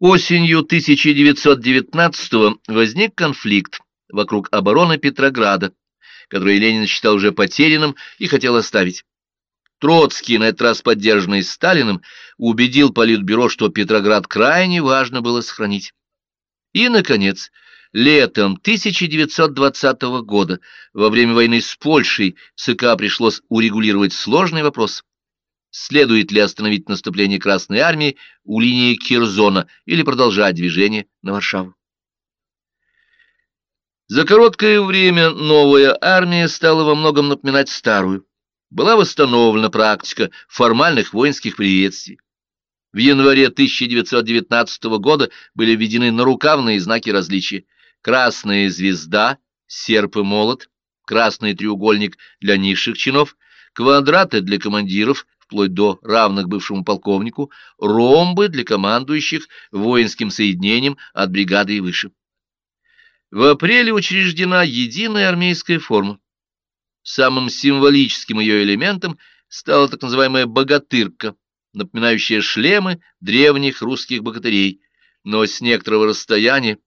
Осенью 1919 возник конфликт вокруг обороны Петрограда, который Ленин считал уже потерянным и хотел оставить. Троцкий, на этот раз поддержанный Сталиным, убедил Политбюро, что Петроград крайне важно было сохранить. И, наконец, летом 1920 года, во время войны с Польшей, ЦК пришлось урегулировать сложный вопрос следует ли остановить наступление Красной Армии у линии Кирзона или продолжать движение на Варшаву. За короткое время новая армия стала во многом напоминать старую. Была восстановлена практика формальных воинских приветствий. В январе 1919 года были введены нарукавные знаки различия. Красная звезда, серп и молот, красный треугольник для низших чинов, квадраты для командиров, вплоть до равных бывшему полковнику, ромбы для командующих воинским соединением от бригады и выше. В апреле учреждена единая армейская форма. Самым символическим ее элементом стала так называемая «богатырка», напоминающая шлемы древних русских богатырей, но с некоторого расстояния,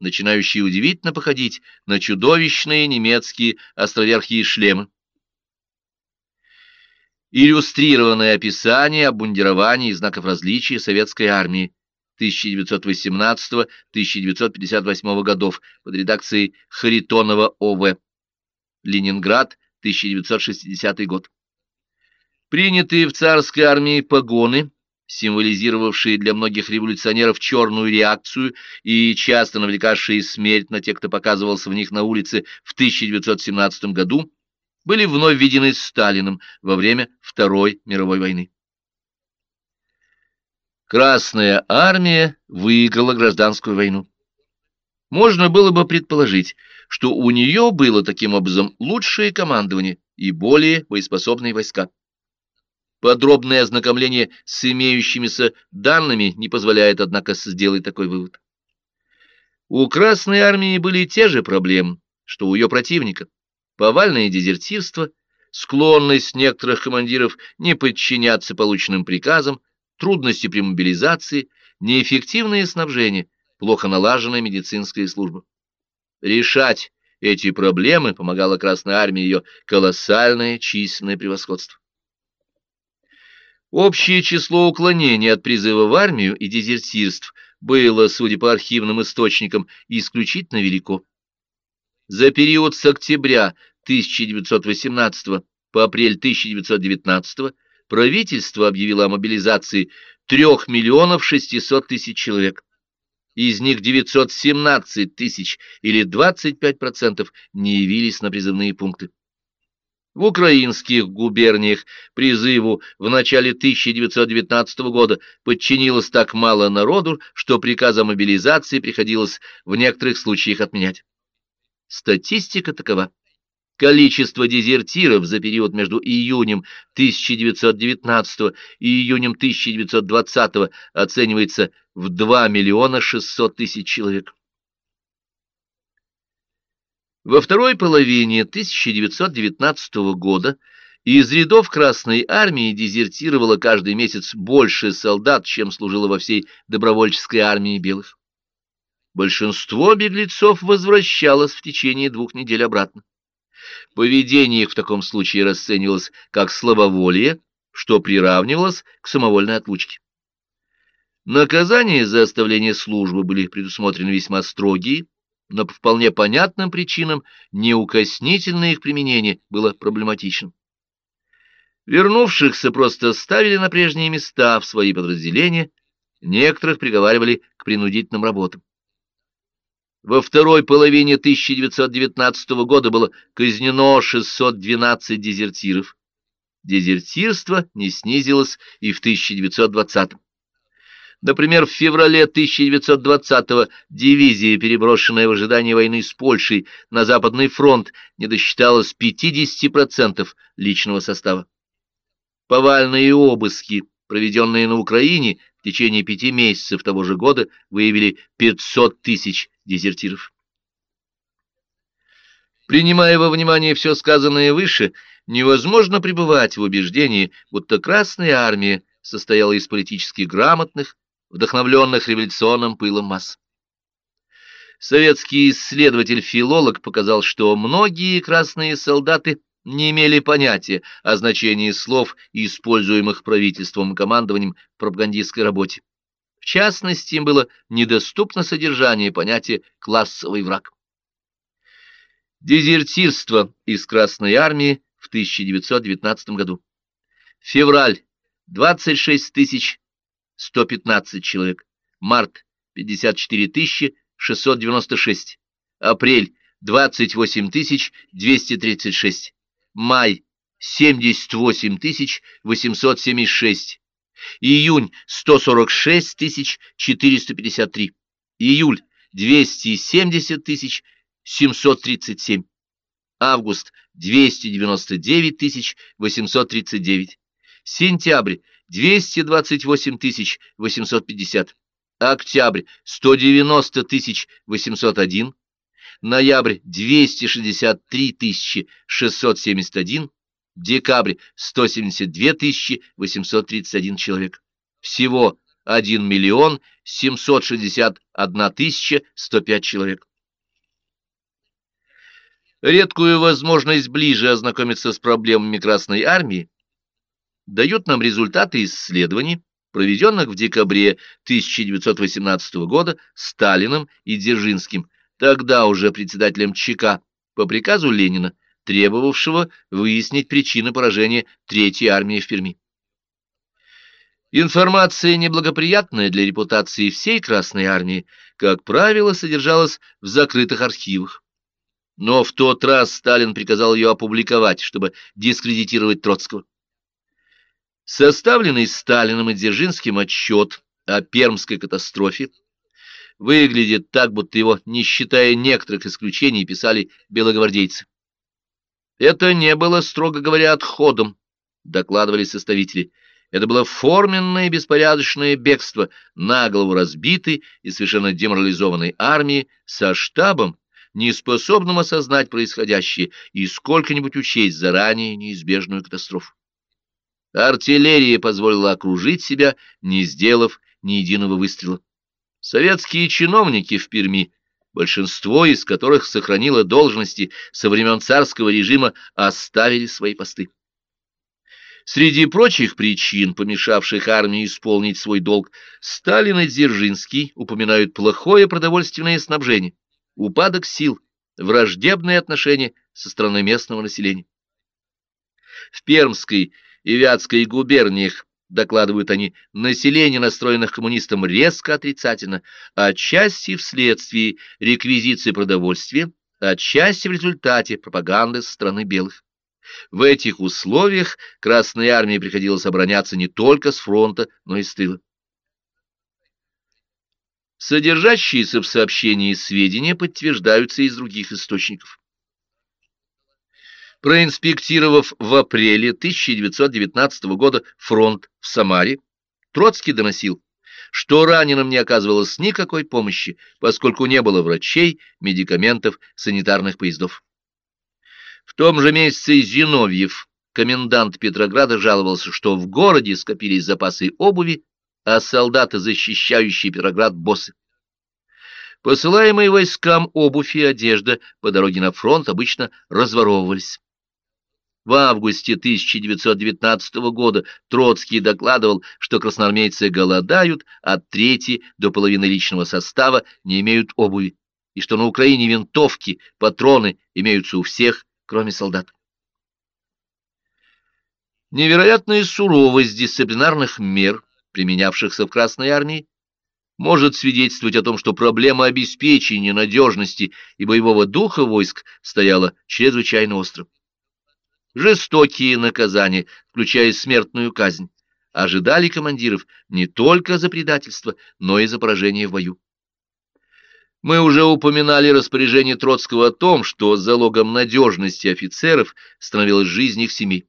начинающие удивительно походить на чудовищные немецкие островерхие шлемы иллюстрированное описание обмундирования и знаков различия советской армии 1918-1958 годов под редакцией Харитонова О.В. Ленинград, 1960 год. Принятые в царской армии погоны, символизировавшие для многих революционеров черную реакцию и часто навлекавшие смерть на тех, кто показывался в них на улице в 1917 году, были вновь введены Сталиным во время Второй мировой войны. Красная армия выиграла гражданскую войну. Можно было бы предположить, что у нее было таким образом лучшее командование и более боеспособные войска. Подробное ознакомление с имеющимися данными не позволяет, однако, сделать такой вывод. У Красной армии были те же проблемы, что у ее противника повальное дезертирство, склонность некоторых командиров не подчиняться полученным приказам, трудности при мобилизации, неэффективное снабжение, плохо налаженная медицинская служба. Решать эти проблемы помогала Красной Армии ее колоссальное численное превосходство. Общее число уклонений от призыва в армию и дезертирств было, судя по архивным источникам, исключительно велико. За период с октября 1918 по апрель 1919 правительство объявило о мобилизации 3 миллионов 600 тысяч человек. Из них 917 тысяч или 25% не явились на призывные пункты. В украинских губерниях призыву в начале 1919 года подчинилось так мало народу, что приказ о мобилизации приходилось в некоторых случаях отменять. Статистика такова. Количество дезертиров за период между июнем 1919 и июнем 1920 оценивается в 2 миллиона 600 тысяч человек. Во второй половине 1919 года из рядов Красной Армии дезертировало каждый месяц больше солдат, чем служило во всей добровольческой армии белых. Большинство беглецов возвращалось в течение двух недель обратно. Поведение их в таком случае расценивалось как слабоволие, что приравнивалось к самовольной отлучке. Наказания за оставление службы были предусмотрены весьма строгие, но по вполне понятным причинам неукоснительное их применение было проблематичным. Вернувшихся просто ставили на прежние места в свои подразделения, некоторых приговаривали к принудительным работам. Во второй половине 1919 года было казнено 612 дезертиров. Дезертирство не снизилось и в 1920 -м. Например, в феврале 1920-го дивизия, переброшенная в ожидании войны с Польшей на Западный фронт, не досчиталась 50% личного состава. Повальные обыски, проведенные на Украине в течение пяти месяцев того же года, выявили 500 тысяч дезертиров. Принимая во внимание все сказанное выше, невозможно пребывать в убеждении, будто Красная Армия состояла из политически грамотных, вдохновленных революционным пылом масс. Советский исследователь-филолог показал, что многие красные солдаты не имели понятия о значении слов, используемых правительством и командованием в пропагандистской работе. В частности, им было недоступно содержание понятия «классовый враг». Дезертирство из Красной Армии в 1919 году. Февраль – 26 115 человек. Март – 54 696. Апрель – 28 236. Май – 78 876. Июнь – 146 453. Июль – 270 737. Август – 299 839. Сентябрь – 228 850. Октябрь – 190 801. Ноябрь – 263 671. Декабрь – 172 831 человек. Всего 1 миллион 761 тысяча 105 человек. Редкую возможность ближе ознакомиться с проблемами Красной Армии дают нам результаты исследований, проведенных в декабре 1918 года Сталиным и Дзержинским, тогда уже председателем ЧК, по приказу Ленина, требовавшего выяснить причины поражения Третьей армии в Перми. Информация, неблагоприятная для репутации всей Красной армии, как правило, содержалась в закрытых архивах. Но в тот раз Сталин приказал ее опубликовать, чтобы дискредитировать Троцкого. Составленный Сталиным и Дзержинским отчет о Пермской катастрофе выглядит так, будто его, не считая некоторых исключений, писали белогвардейцы. Это не было, строго говоря, отходом, докладывали составители. Это было форменное беспорядочное бегство на голову разбитой и совершенно деморализованной армии со штабом, неспособным осознать происходящее и сколько-нибудь учесть заранее неизбежную катастрофу. Артиллерия позволила окружить себя, не сделав ни единого выстрела. Советские чиновники в Перми, большинство из которых сохранило должности со времен царского режима, оставили свои посты. Среди прочих причин, помешавших армии исполнить свой долг, Сталин и Дзержинский упоминают плохое продовольственное снабжение, упадок сил, враждебные отношения со стороны местного населения. В Пермской и Вятской губерниях, докладывают они, население, настроенных коммунистам, резко отрицательно, отчасти вследствие реквизиции продовольствия, отчасти в результате пропаганды со стороны белых. В этих условиях Красной армии приходилось обороняться не только с фронта, но и с тыла. Содержащиеся в сообщении сведения подтверждаются из других источников. Проинспектировав в апреле 1919 года фронт в Самаре, Троцкий доносил, что раненым не оказывалось никакой помощи, поскольку не было врачей, медикаментов, санитарных поездов. В том же месяце Зиновьев, комендант Петрограда, жаловался, что в городе скопились запасы обуви, а солдаты, защищающие Петроград, боссы. Посылаемые войскам обувь и одежда по дороге на фронт обычно разворовывались. В августе 1919 года Троцкий докладывал, что красноармейцы голодают, от трети до половины личного состава не имеют обуви, и что на Украине винтовки, патроны имеются у всех, кроме солдат. Невероятная суровость дисциплинарных мер, применявшихся в Красной армии, может свидетельствовать о том, что проблема обеспечения надежности и боевого духа войск стояла чрезвычайно остро. Жестокие наказания, включая смертную казнь, ожидали командиров не только за предательство, но и за поражение в бою. Мы уже упоминали распоряжение Троцкого о том, что залогом надежности офицеров становилась жизнь их семьи.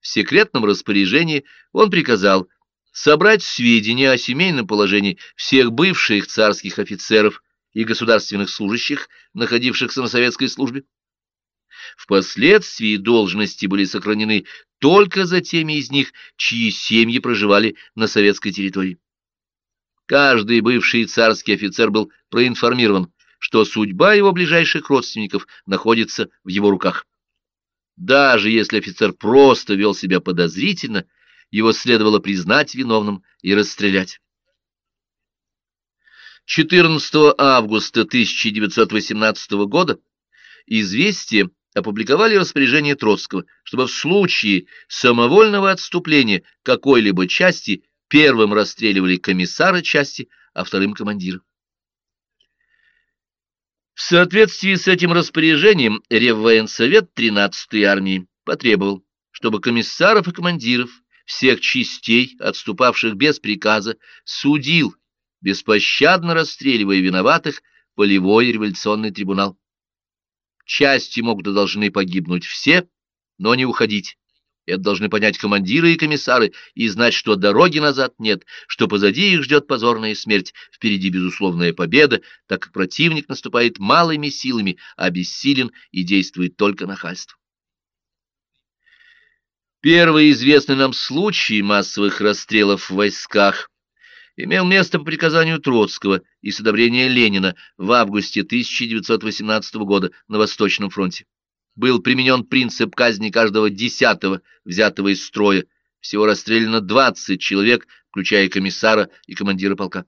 В секретном распоряжении он приказал собрать сведения о семейном положении всех бывших царских офицеров и государственных служащих, находившихся на советской службе, Впоследствии должности были сохранены только за теми из них, чьи семьи проживали на советской территории. Каждый бывший царский офицер был проинформирован, что судьба его ближайших родственников находится в его руках. Даже если офицер просто вел себя подозрительно, его следовало признать виновным и расстрелять. 14 августа 1918 года известие опубликовали распоряжение Троцкого, чтобы в случае самовольного отступления какой-либо части первым расстреливали комиссара части, а вторым командира. В соответствии с этим распоряжением Реввоенсовет 13-й армии потребовал, чтобы комиссаров и командиров всех частей, отступавших без приказа, судил, беспощадно расстреливая виноватых, полевой революционный трибунал. Части могут и должны погибнуть все, но не уходить. Это должны понять командиры и комиссары и знать, что дороги назад нет, что позади их ждет позорная смерть, впереди безусловная победа, так как противник наступает малыми силами, а бессилен и действует только нахальством. Первый известный нам случай массовых расстрелов в войсках имел место по приказанию Троцкого и с одобрения Ленина в августе 1918 года на Восточном фронте был применен принцип казни каждого десятого, взятого из строя. Всего расстреляно 20 человек, включая комиссара и командира полка.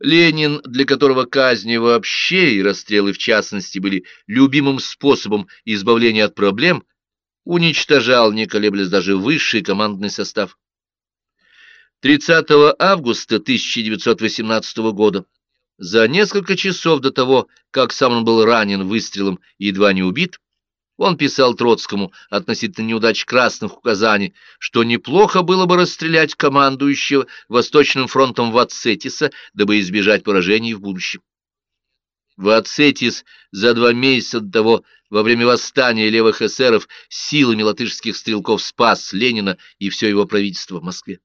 Ленин, для которого казни вообще и расстрелы в частности были любимым способом избавления от проблем, уничтожал, не колеблясь даже высший командный состав. 30 августа 1918 года за несколько часов до того, как сам он был ранен выстрелом и едва не убит, он писал Троцкому относительно неудач красных указаний, что неплохо было бы расстрелять командующего Восточным фронтом Вацетиса, дабы избежать поражений в будущем. Вацетис за два месяца до того, во время восстания левых эсеров, силами латышских стрелков спас Ленина и все его правительство в Москве.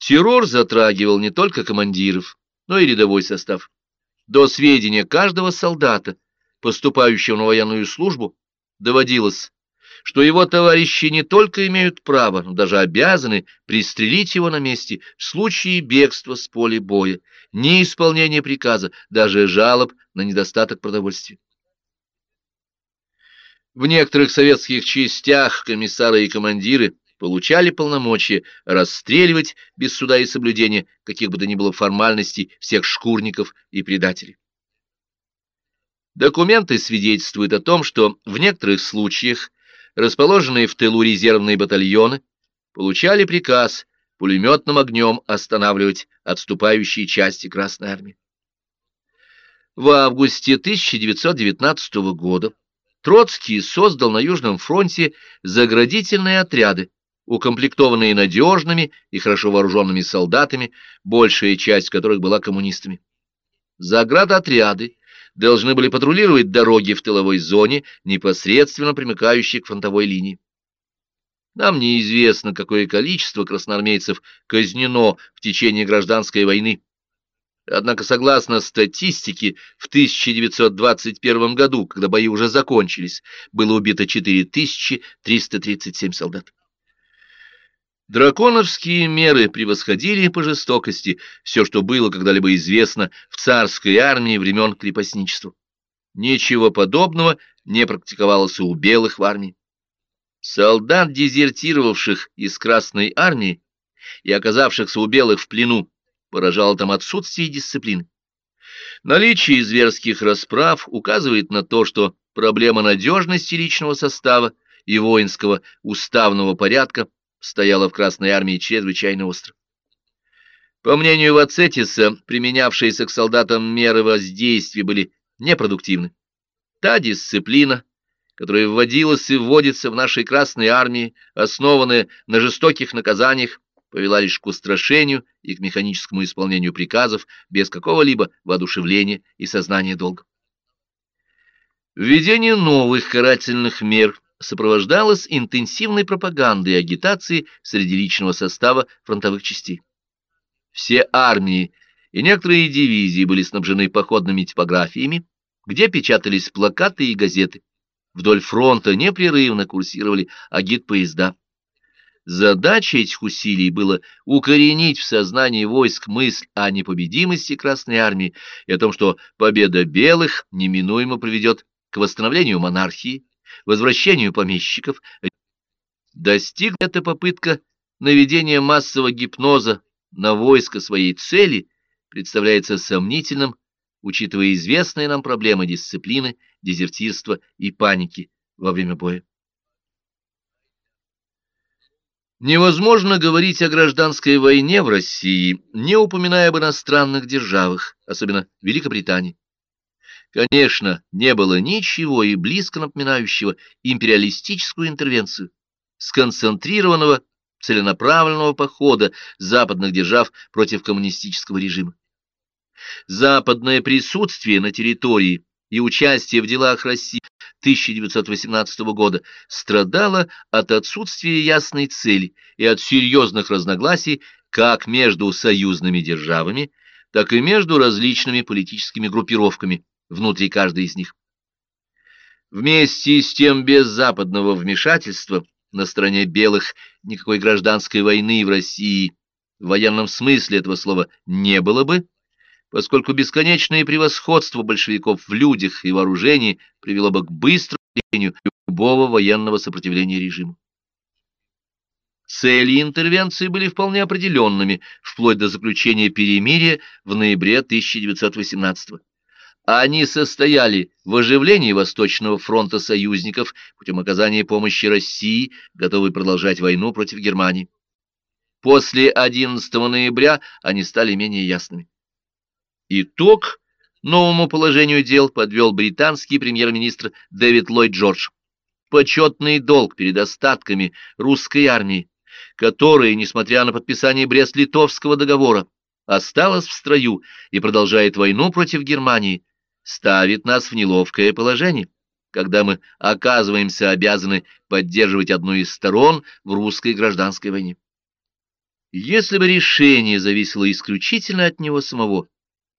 Террор затрагивал не только командиров, но и рядовой состав. До сведения каждого солдата, поступающего на военную службу, доводилось, что его товарищи не только имеют право, но даже обязаны пристрелить его на месте в случае бегства с поля боя, неисполнения приказа, даже жалоб на недостаток продовольствия. В некоторых советских частях комиссары и командиры получали полномочия расстреливать без суда и соблюдения каких бы то ни было формальностей всех шкурников и предателей. Документы свидетельствуют о том, что в некоторых случаях расположенные в тылу резервные батальоны получали приказ пулеметным огнем останавливать отступающие части Красной Армии. В августе 1919 года Троцкий создал на Южном фронте заградительные отряды, укомплектованные надежными и хорошо вооруженными солдатами, большая часть которых была коммунистами. Заградотряды должны были патрулировать дороги в тыловой зоне, непосредственно примыкающей к фронтовой линии. Нам неизвестно, какое количество красноармейцев казнено в течение гражданской войны. Однако, согласно статистике, в 1921 году, когда бои уже закончились, было убито 4337 солдат. Драконовские меры превосходили по жестокости все, что было когда-либо известно в царской армии времен крепостничества. Ничего подобного не практиковалось у белых в армии. Солдат, дезертировавших из Красной армии и оказавшихся у белых в плену, поражало там отсутствие дисциплины. Наличие зверских расправ указывает на то, что проблема надежности личного состава и воинского уставного порядка стояла в Красной армии чрезвычайно остро. По мнению Вацетиса, применявшиеся к солдатам меры воздействия были непродуктивны. Та дисциплина, которая вводилась и вводится в нашей Красной армии, основанная на жестоких наказаниях, повела лишь к устрашению и к механическому исполнению приказов без какого-либо воодушевления и сознания долга. Введение новых карательных мер – сопровождалась интенсивной пропагандой и агитацией среди личного состава фронтовых частей. Все армии и некоторые дивизии были снабжены походными типографиями, где печатались плакаты и газеты. Вдоль фронта непрерывно курсировали агитпоезда. Задача этих усилий было укоренить в сознании войск мысль о непобедимости Красной Армии и о том, что победа белых неминуемо приведет к восстановлению монархии, возвращению помещиков. Достигла эта попытка наведения массового гипноза на войско своей цели представляется сомнительным, учитывая известные нам проблемы дисциплины, дезертирства и паники во время боя. Невозможно говорить о гражданской войне в России, не упоминая об иностранных державах, особенно Великобритании. Конечно, не было ничего и близко напоминающего империалистическую интервенцию, сконцентрированного целенаправленного похода западных держав против коммунистического режима. Западное присутствие на территории и участие в делах России 1918 года страдало от отсутствия ясной цели и от серьезных разногласий как между союзными державами, так и между различными политическими группировками внутри каждой из них. Вместе с тем без западного вмешательства на стороне белых никакой гражданской войны в России в военном смысле этого слова не было бы, поскольку бесконечное превосходство большевиков в людях и вооружении привело бы к быстрому любого военного сопротивления режиму. Цели интервенции были вполне определенными, вплоть до заключения перемирия в ноябре 1918 года. Они состояли в оживлении Восточного фронта союзников путем оказания помощи России, готовой продолжать войну против Германии. После 11 ноября они стали менее ясными. Итог новому положению дел подвел британский премьер-министр Дэвид Ллойд Джордж. Почетный долг перед остатками русской армии, которая, несмотря на подписание Брест-Литовского договора, осталась в строю и продолжает войну против Германии, ставит нас в неловкое положение, когда мы оказываемся обязаны поддерживать одну из сторон в русской гражданской войне. Если бы решение зависело исключительно от него самого,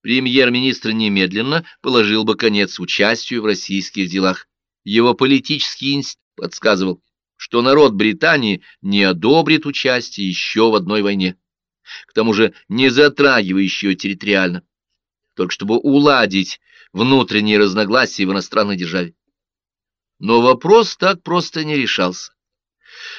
премьер-министр немедленно положил бы конец участию в российских делах. Его политический инстинкт подсказывал, что народ Британии не одобрит участие еще в одной войне, к тому же не затрагивающей ее территориально, только чтобы уладить внутренние разногласия в иностранной державе. Но вопрос так просто не решался.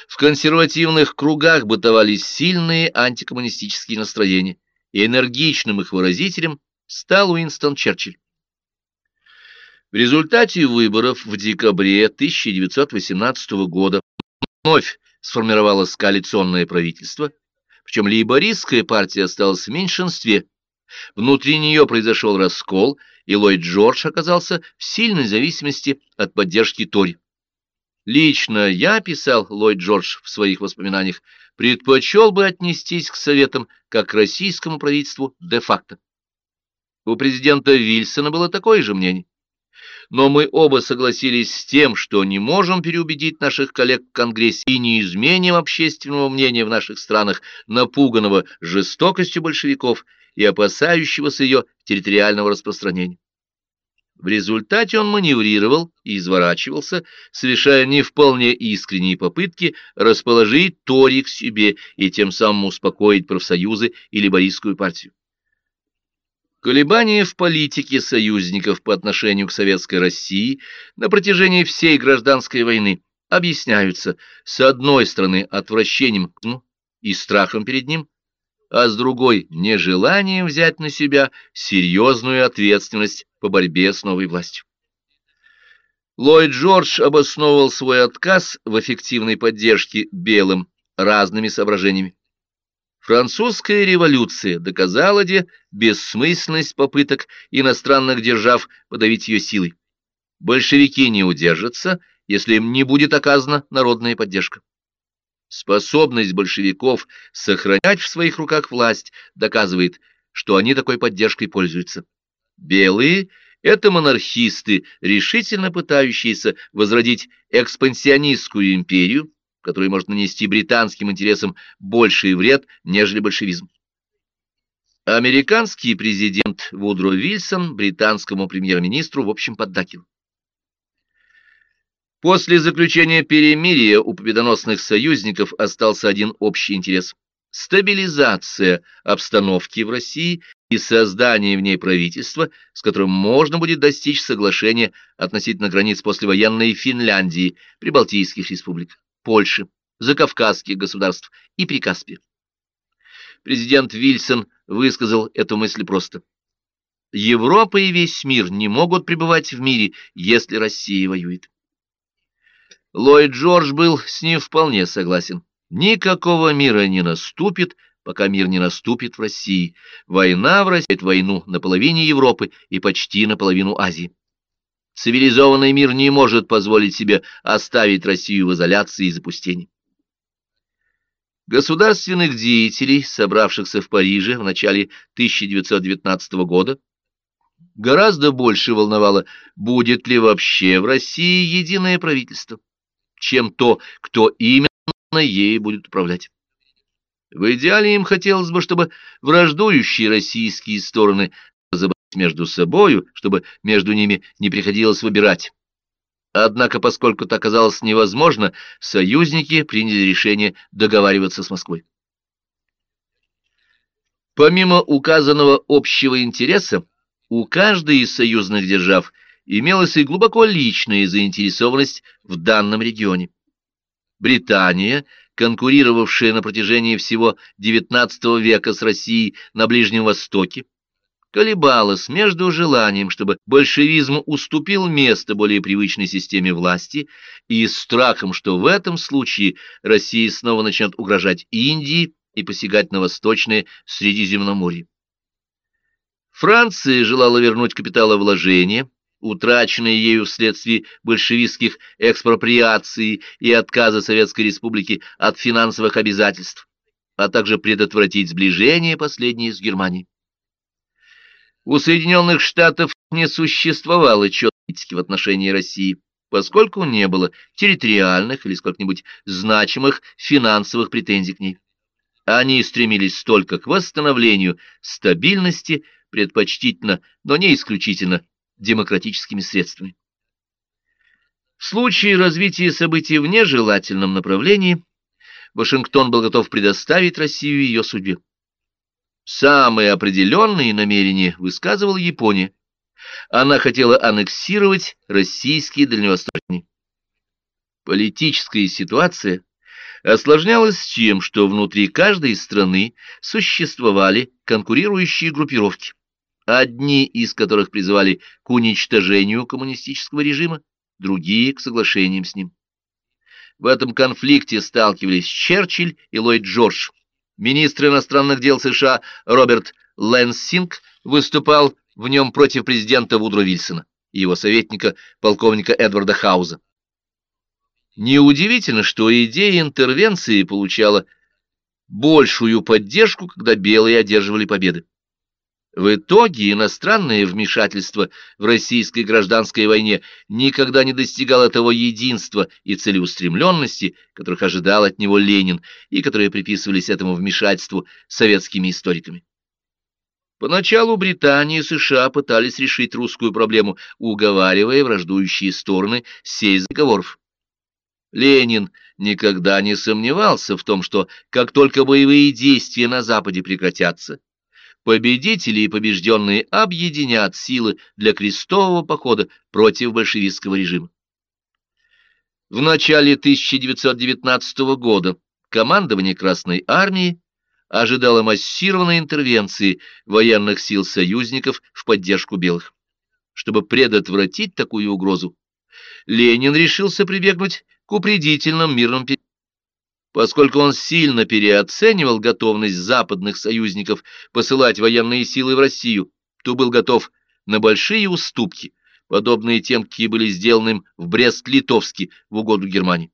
В консервативных кругах бытовали сильные антикоммунистические настроения, и энергичным их выразителем стал Уинстон Черчилль. В результате выборов в декабре 1918 года вновь сформировалось коалиционное правительство, причем лейбористская партия осталась в меньшинстве. Внутри нее произошел раскол, и Ллойд Джордж оказался в сильной зависимости от поддержки Тори. Лично я, писал Ллойд Джордж в своих воспоминаниях, предпочел бы отнестись к советам как к российскому правительству де-факто. У президента Вильсона было такое же мнение. Но мы оба согласились с тем, что не можем переубедить наших коллег в Конгрессе и не изменим общественного мнения в наших странах, напуганного жестокостью большевиков и опасающегося ее территориального распространения. В результате он маневрировал и изворачивался, совершая не вполне искренние попытки расположить Тори к себе и тем самым успокоить профсоюзы или Борисскую партию. Колебания в политике союзников по отношению к Советской России на протяжении всей гражданской войны объясняются, с одной стороны, отвращением и страхом перед ним, а с другой — нежеланием взять на себя серьезную ответственность по борьбе с новой властью. Ллойд Джордж обосновывал свой отказ в эффективной поддержке белым разными соображениями. Французская революция доказала де бессмысленность попыток иностранных держав подавить ее силой. Большевики не удержатся, если им не будет оказана народная поддержка. Способность большевиков сохранять в своих руках власть доказывает, что они такой поддержкой пользуются. Белые — это монархисты, решительно пытающиеся возродить экспансионистскую империю, который может нанести британским интересам больший вред, нежели большевизм. Американский президент Вудро Вильсон британскому премьер-министру в общем поддакивал. После заключения перемирия у победоносных союзников остался один общий интерес – стабилизация обстановки в России и создание в ней правительства, с которым можно будет достичь соглашения относительно границ послевоенной Финляндии, Прибалтийских республик, Польши, Закавказских государств и Прикаспия. Президент Вильсон высказал эту мысль просто. Европа и весь мир не могут пребывать в мире, если Россия воюет. Ллойд Джордж был с ним вполне согласен. Никакого мира не наступит, пока мир не наступит в России. Война в России — войну на половине Европы и почти на половину Азии. Цивилизованный мир не может позволить себе оставить Россию в изоляции и запустении. Государственных деятелей, собравшихся в Париже в начале 1919 года, гораздо больше волновало, будет ли вообще в России единое правительство, чем то, кто именно ей будет управлять. В идеале им хотелось бы, чтобы враждующие российские стороны разобрались между собою, чтобы между ними не приходилось выбирать. Однако, поскольку это оказалось невозможно, союзники приняли решение договариваться с Москвой. Помимо указанного общего интереса, у каждой из союзных держав имелась и глубоко личная заинтересованность в данном регионе. Британия, конкурировавшая на протяжении всего XIX века с Россией на Ближнем Востоке, колебалась между желанием, чтобы большевизм уступил место более привычной системе власти, и страхом, что в этом случае Россия снова начнет угрожать Индии и посягать на Восточное Средиземноморье. Франция желала вернуть капиталовложения, утраченные ею вследствие большевистских экспроприаций и отказа Советской Республики от финансовых обязательств, а также предотвратить сближение последней с Германией. У Соединенных Штатов не существовало четкости в отношении России, поскольку не было территориальных или сколько-нибудь значимых финансовых претензий к ней. Они стремились только к восстановлению стабильности, предпочтительно, но не исключительно, демократическими средствами. В случае развития событий в нежелательном направлении Вашингтон был готов предоставить Россию ее судьбе. Самые определенные намерения высказывала Япония. Она хотела аннексировать российские дальневосточные. Политическая ситуация осложнялась тем, что внутри каждой страны существовали конкурирующие группировки одни из которых призывали к уничтожению коммунистического режима, другие — к соглашениям с ним. В этом конфликте сталкивались Черчилль и Ллойд Джордж. Министр иностранных дел США Роберт Лэнсинг выступал в нем против президента Вудро Вильсона и его советника, полковника Эдварда Хауза. Неудивительно, что идея интервенции получала большую поддержку, когда белые одерживали победы. В итоге иностранное вмешательство в российской гражданской войне никогда не достигало того единства и целеустремленности, которых ожидал от него Ленин и которые приписывались этому вмешательству советскими историками. Поначалу Британия и США пытались решить русскую проблему, уговаривая враждующие стороны сесть договоров. Ленин никогда не сомневался в том, что как только боевые действия на Западе прекратятся, победители и побежденные объединят силы для крестового похода против большевистского режима. В начале 1919 года командование Красной Армии ожидало массированной интервенции военных сил союзников в поддержку белых. Чтобы предотвратить такую угрозу, Ленин решился прибегнуть к упредительным мирным переговорам поскольку он сильно переоценивал готовность западных союзников посылать военные силы в Россию, то был готов на большие уступки, подобные тем, какие были сделаны в Брест-Литовске в угоду Германии.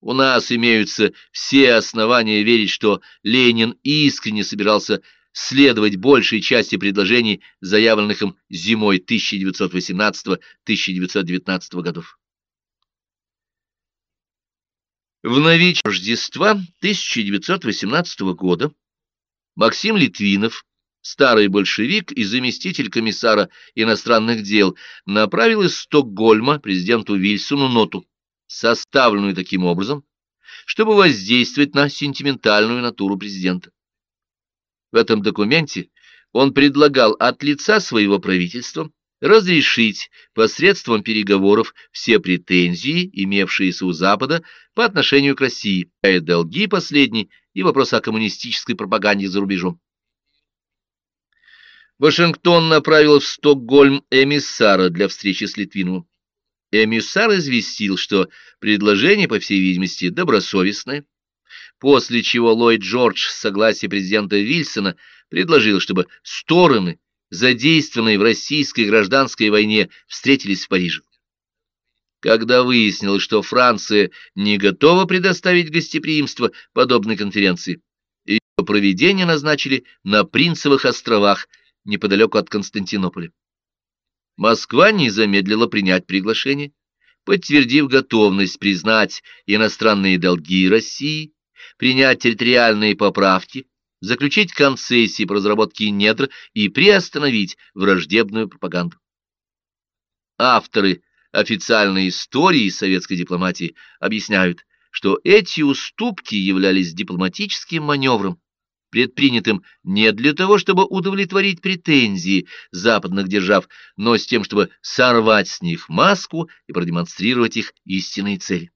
У нас имеются все основания верить, что Ленин искренне собирался следовать большей части предложений, заявленных им зимой 1918-1919 годов. В нович Рождества 1918 года Максим Литвинов, старый большевик и заместитель комиссара иностранных дел, направил из Стокгольма президенту Вильсону ноту, составленную таким образом, чтобы воздействовать на сентиментальную натуру президента. В этом документе он предлагал от лица своего правительства разрешить посредством переговоров все претензии, имевшиеся у Запада по отношению к России, а долги последней и вопрос о коммунистической пропаганде за рубежом. Вашингтон направил в Стокгольм эмиссара для встречи с Литвиновым. Эмиссар известил, что предложение, по всей видимости, добросовестное, после чего Ллойд Джордж с согласия президента Вильсона предложил, чтобы стороны, задействованные в российской гражданской войне, встретились в Париже. Когда выяснилось, что Франция не готова предоставить гостеприимство подобной конференции, ее проведение назначили на Принцевых островах, неподалеку от Константинополя. Москва не замедлила принять приглашение, подтвердив готовность признать иностранные долги России, принять территориальные поправки, заключить концессии по разработке недр и приостановить враждебную пропаганду. Авторы официальной истории советской дипломатии объясняют, что эти уступки являлись дипломатическим маневром, предпринятым не для того, чтобы удовлетворить претензии западных держав, но с тем, чтобы сорвать с них маску и продемонстрировать их истинные цели.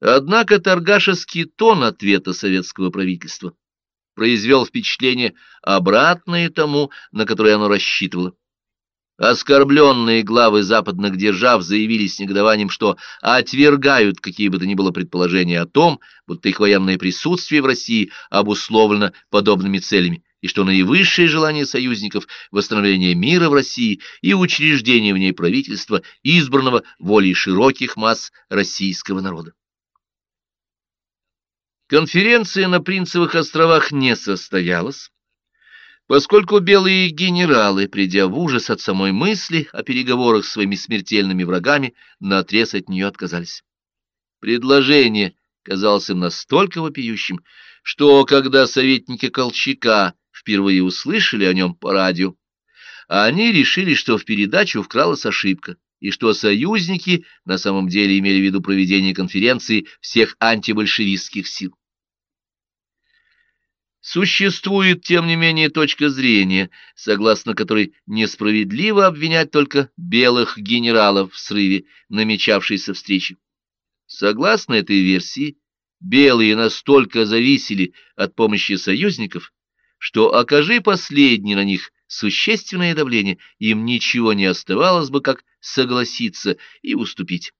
Однако торгашеский тон ответа советского правительства произвел впечатление обратное тому, на которое оно рассчитывало. Оскорбленные главы западных держав заявили с негодованием, что отвергают какие бы то ни было предположения о том, будто их военное присутствие в России обусловлено подобными целями, и что наивысшее желание союзников – восстановление мира в России и учреждение в ней правительства, избранного волей широких масс российского народа. Конференция на Принцевых островах не состоялась, Поскольку белые генералы, придя в ужас от самой мысли о переговорах с своими смертельными врагами, наотрез от нее отказались. Предложение казалось им настолько вопиющим, что, когда советники Колчака впервые услышали о нем по радио, они решили, что в передачу вкралась ошибка, и что союзники на самом деле имели в виду проведение конференции всех антибольшевистских сил. Существует, тем не менее, точка зрения, согласно которой несправедливо обвинять только белых генералов в срыве намечавшейся встречи. Согласно этой версии, белые настолько зависели от помощи союзников, что, окажи последний на них существенное давление, им ничего не оставалось бы, как согласиться и уступить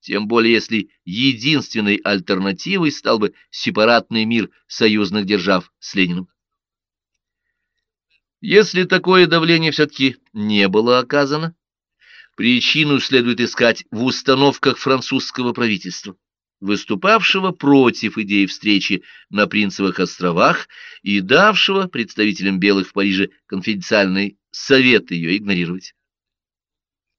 тем более если единственной альтернативой стал бы сепаратный мир союзных держав с Лениным. Если такое давление все-таки не было оказано, причину следует искать в установках французского правительства, выступавшего против идеи встречи на Принцевых островах и давшего представителям белых в Париже конфиденциальный совет ее игнорировать.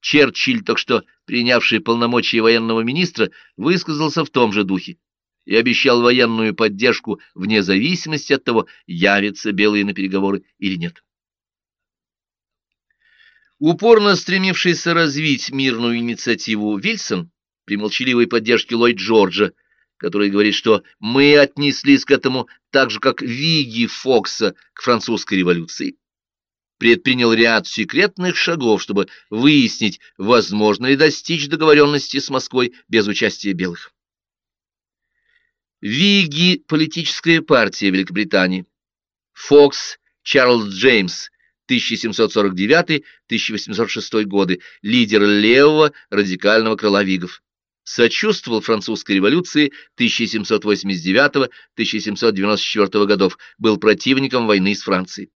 Черчилль, только что принявший полномочия военного министра, высказался в том же духе и обещал военную поддержку вне зависимости от того, явятся белые на переговоры или нет. Упорно стремившийся развить мирную инициативу Вильсон при молчаливой поддержке Ллойд Джорджа, который говорит, что мы отнеслись к этому так же, как Виги Фокса к французской революции, предпринял ряд секретных шагов, чтобы выяснить, возможно ли достичь договоренности с Москвой без участия белых. Виги – политическая партия Великобритании. Фокс Чарльз Джеймс, 1749-1806 годы, лидер левого радикального крыла Вигов. Сочувствовал французской революции 1789-1794 годов, был противником войны с Францией.